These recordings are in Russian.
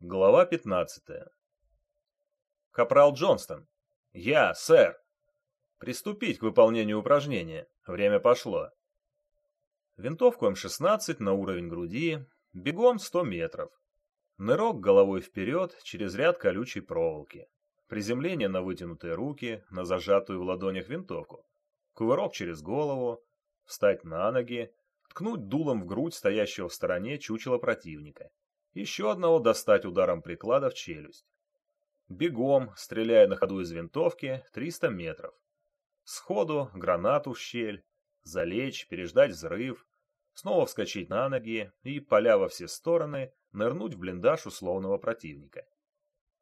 Глава 15. Капрал Джонстон. Я, сэр. Приступить к выполнению упражнения. Время пошло. Винтовку М16 на уровень груди. Бегом 100 метров. Нырок головой вперед через ряд колючей проволоки. Приземление на вытянутые руки, на зажатую в ладонях винтовку. Кувырок через голову. Встать на ноги. Ткнуть дулом в грудь стоящего в стороне чучела противника еще одного достать ударом приклада в челюсть. Бегом, стреляя на ходу из винтовки, 300 метров. Сходу, гранату в щель, залечь, переждать взрыв, снова вскочить на ноги и, поля во все стороны, нырнуть в блиндаж условного противника.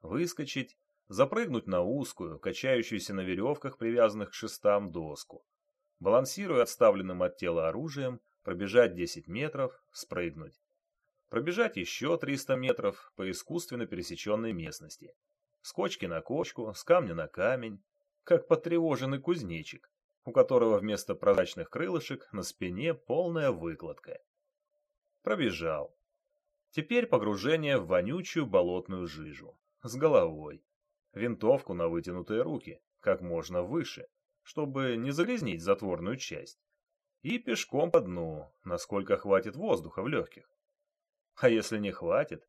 Выскочить, запрыгнуть на узкую, качающуюся на веревках, привязанных к шестам, доску. Балансируя отставленным от тела оружием, пробежать 10 метров, спрыгнуть пробежать еще 300 метров по искусственно пересеченной местности. С кочки на кочку, с камня на камень, как потревоженный кузнечик, у которого вместо прозрачных крылышек на спине полная выкладка. Пробежал. Теперь погружение в вонючую болотную жижу. С головой. Винтовку на вытянутые руки, как можно выше, чтобы не загрязнить затворную часть. И пешком по дну, насколько хватит воздуха в легких. А если не хватит,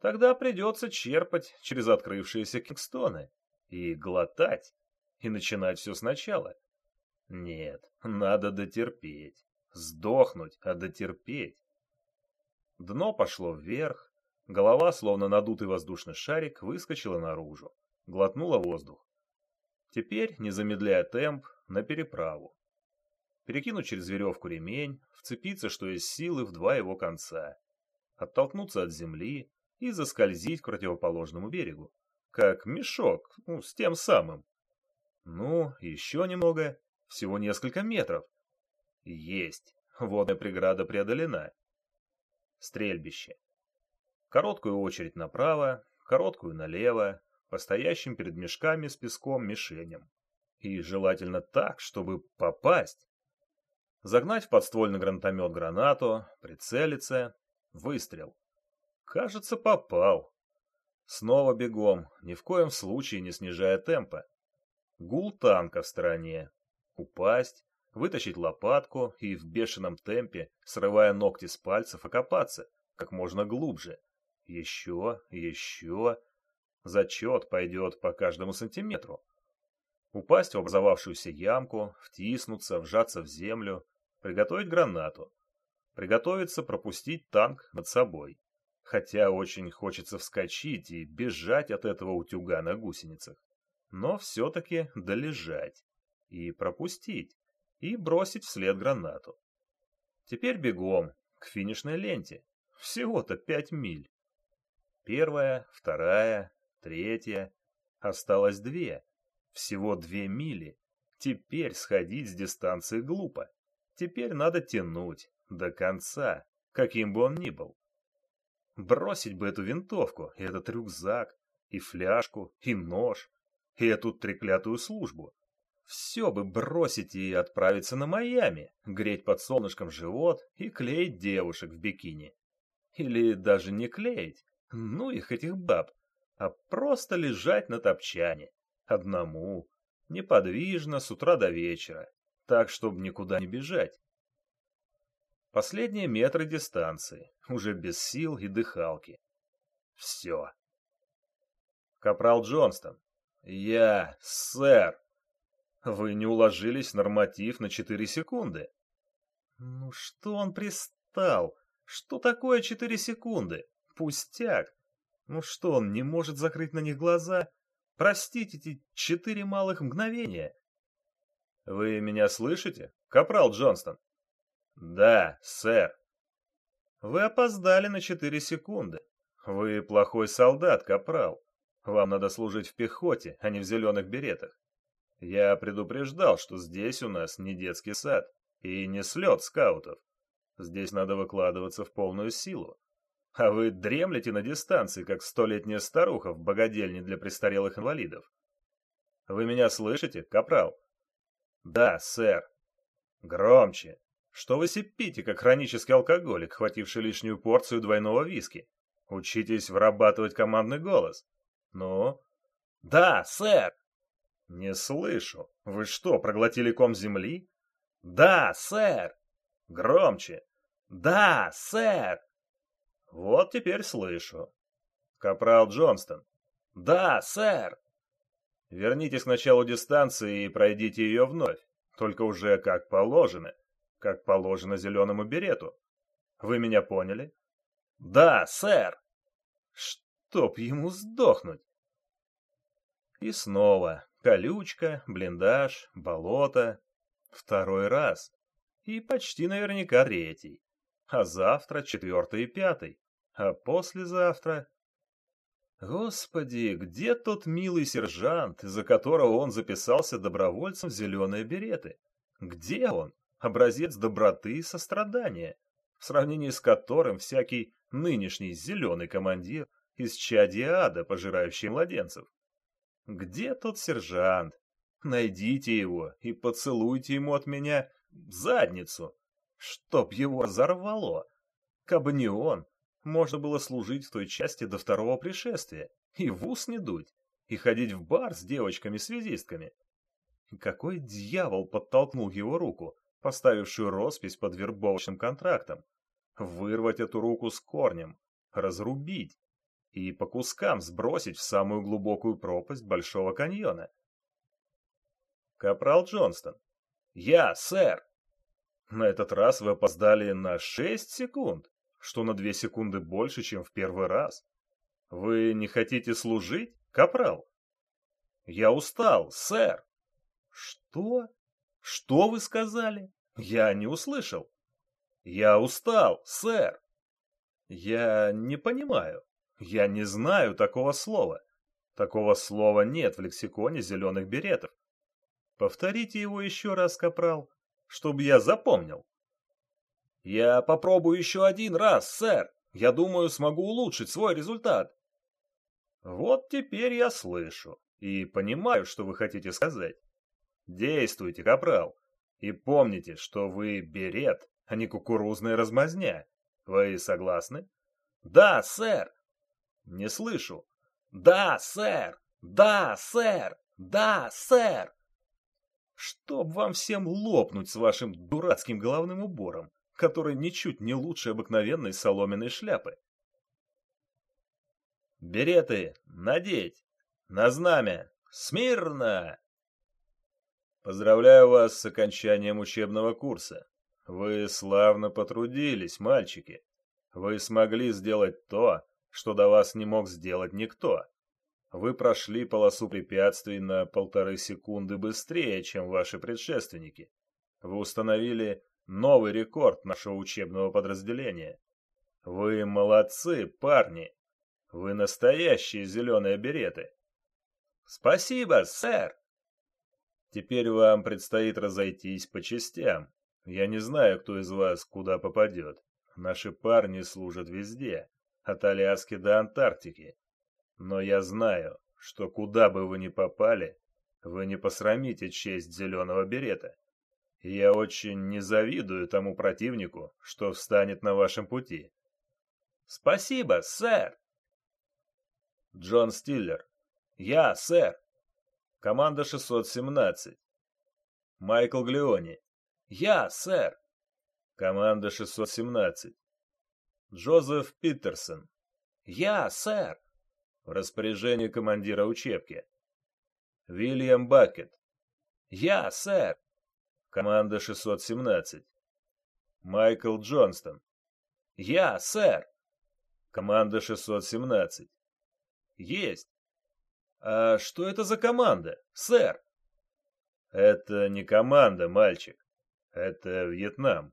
тогда придется черпать через открывшиеся кингстоны и глотать, и начинать все сначала. Нет, надо дотерпеть. Сдохнуть, а дотерпеть. Дно пошло вверх, голова, словно надутый воздушный шарик, выскочила наружу, глотнула воздух. Теперь, не замедляя темп, на переправу. Перекинуть через веревку ремень, вцепиться, что есть силы, в два его конца оттолкнуться от земли и заскользить к противоположному берегу, как мешок, ну, с тем самым. Ну, еще немного, всего несколько метров. Есть, водная преграда преодолена. Стрельбище. Короткую очередь направо, короткую налево, по стоящим перед мешками с песком мишеням. И желательно так, чтобы попасть. Загнать в подствольный гранатомет гранату, прицелиться, Выстрел. Кажется, попал. Снова бегом, ни в коем случае не снижая темпа. Гул танка в стороне. Упасть, вытащить лопатку и в бешеном темпе, срывая ногти с пальцев, окопаться как можно глубже. Еще, еще. Зачет пойдет по каждому сантиметру. Упасть в образовавшуюся ямку, втиснуться, вжаться в землю, приготовить гранату. Приготовиться пропустить танк над собой. Хотя очень хочется вскочить и бежать от этого утюга на гусеницах. Но все-таки долежать. И пропустить. И бросить вслед гранату. Теперь бегом, к финишной ленте. Всего-то пять миль. Первая, вторая, третья. Осталось две. Всего две мили. Теперь сходить с дистанции глупо. Теперь надо тянуть, до конца, каким бы он ни был. Бросить бы эту винтовку, и этот рюкзак, и фляжку, и нож, и эту треклятую службу. Все бы бросить и отправиться на Майами, греть под солнышком живот и клеить девушек в бикини. Или даже не клеить, ну их этих баб, а просто лежать на топчане, одному, неподвижно с утра до вечера, так, чтобы никуда не бежать. Последние метры дистанции, уже без сил и дыхалки. Все. Капрал Джонстон. Я, сэр. Вы не уложились норматив на 4 секунды. Ну что он пристал? Что такое 4 секунды? Пустяк. Ну что, он не может закрыть на них глаза? Простите эти четыре малых мгновения. Вы меня слышите, капрал Джонстон? Да, сэр. Вы опоздали на четыре секунды. Вы плохой солдат, капрал. Вам надо служить в пехоте, а не в зеленых беретах. Я предупреждал, что здесь у нас не детский сад и не слет скаутов. Здесь надо выкладываться в полную силу. А вы дремлете на дистанции, как столетняя старуха в богадельне для престарелых инвалидов. Вы меня слышите, капрал? Да, сэр. Громче. Что вы сипите, как хронический алкоголик, хвативший лишнюю порцию двойного виски? Учитесь вырабатывать командный голос. Ну? Да, сэр. Не слышу. Вы что, проглотили ком земли? Да, сэр. Громче. Да, сэр. Вот теперь слышу. Капрал Джонстон. Да, сэр. Вернитесь к началу дистанции и пройдите ее вновь, только уже как положено, как положено зеленому берету. Вы меня поняли? Да, сэр. Чтоб ему сдохнуть. И снова колючка, блиндаж, болото. Второй раз. И почти наверняка третий. А завтра четвертый и пятый. А послезавтра Господи, где тот милый сержант, из-за которого он записался добровольцем в зеленые береты? Где он? Образец доброты и сострадания, в сравнении с которым всякий нынешний зеленый командир из чади ада, пожирающий младенцев. Где тот сержант? Найдите его и поцелуйте ему от меня задницу, чтоб его разорвало. Кабы не он, можно было служить в той части до второго пришествия, и в ус не дуть, и ходить в бар с девочками-связистками. Какой дьявол подтолкнул его руку, поставившую роспись под вербовочным контрактом? Вырвать эту руку с корнем, разрубить и по кускам сбросить в самую глубокую пропасть Большого каньона. Капрал Джонстон. Я, сэр. На этот раз вы опоздали на шесть секунд что на две секунды больше, чем в первый раз. Вы не хотите служить, капрал? Я устал, сэр. Что? Что вы сказали? Я не услышал. Я устал, сэр. Я не понимаю. Я не знаю такого слова. Такого слова нет в лексиконе зеленых беретов. Повторите его еще раз, капрал, чтобы я запомнил. «Я попробую еще один раз, сэр. Я думаю, смогу улучшить свой результат». «Вот теперь я слышу и понимаю, что вы хотите сказать. Действуйте, капрал, и помните, что вы берет, а не кукурузная размазня. Вы согласны?» «Да, сэр». «Не слышу». «Да, сэр! Да, сэр! Да, сэр!» «Чтоб вам всем лопнуть с вашим дурацким головным убором!» который ничуть не лучше обыкновенной соломенной шляпы. Береты надеть! На знамя! Смирно! Поздравляю вас с окончанием учебного курса. Вы славно потрудились, мальчики. Вы смогли сделать то, что до вас не мог сделать никто. Вы прошли полосу препятствий на полторы секунды быстрее, чем ваши предшественники. Вы установили Новый рекорд нашего учебного подразделения. Вы молодцы, парни. Вы настоящие зеленые береты. Спасибо, сэр. Теперь вам предстоит разойтись по частям. Я не знаю, кто из вас куда попадет. Наши парни служат везде, от Аляски до Антарктики. Но я знаю, что куда бы вы ни попали, вы не посрамите честь зеленого берета. Я очень не завидую тому противнику, что встанет на вашем пути. Спасибо, сэр. Джон Стиллер. Я, сэр. Команда 617. Майкл Глеони. Я, сэр. Команда 617. Джозеф Питерсон. Я, сэр. В распоряжении командира учебки. Вильям Бакет. Я, сэр. Команда 617. Майкл Джонстон. Я, сэр. Команда 617. Есть. А что это за команда, сэр? Это не команда, мальчик. Это Вьетнам.